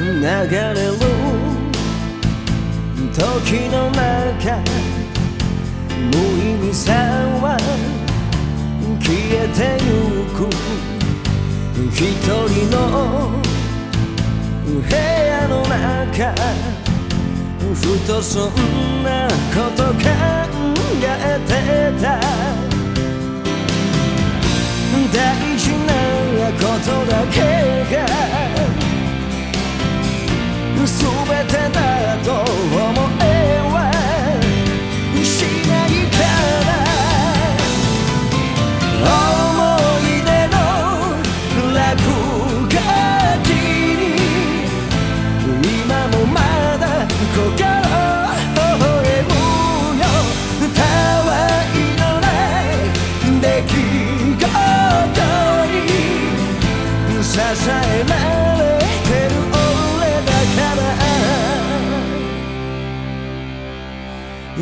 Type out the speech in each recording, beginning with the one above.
流れる時の中無意味さは消えてゆく。一人の部屋の中ふとそんなこと考えてた。大事なことだけ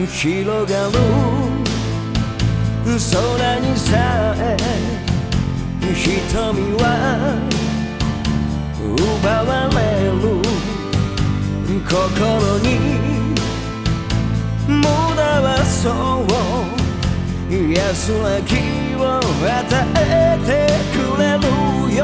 広がる。空にさえ瞳は奪われる。心に無駄はそう。安らぎを与えてくれるよ。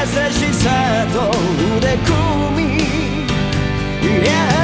優しさと腕組みや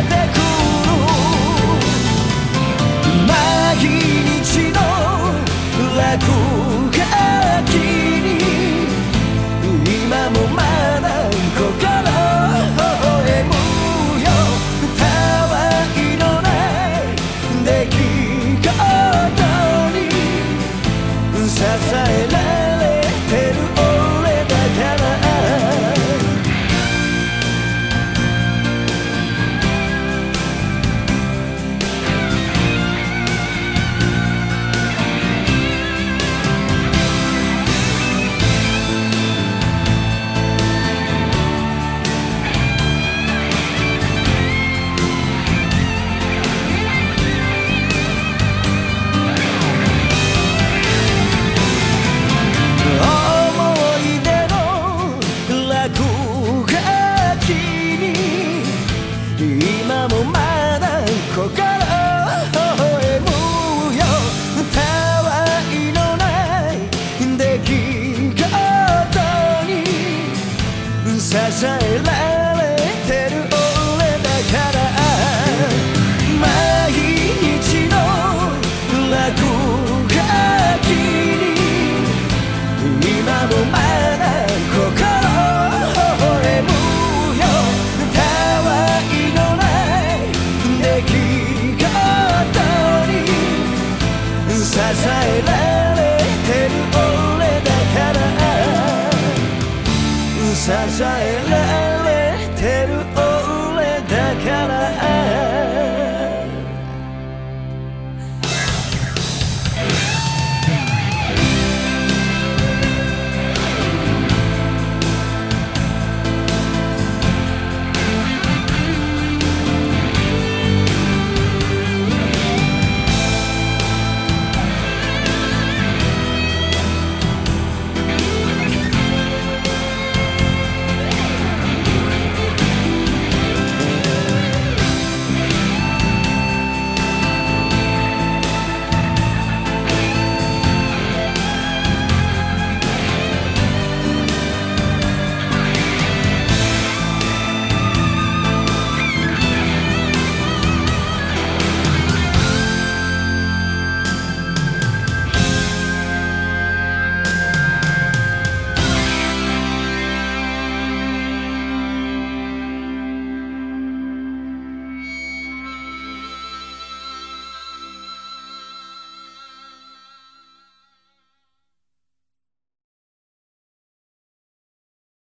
支えられてる支えられてる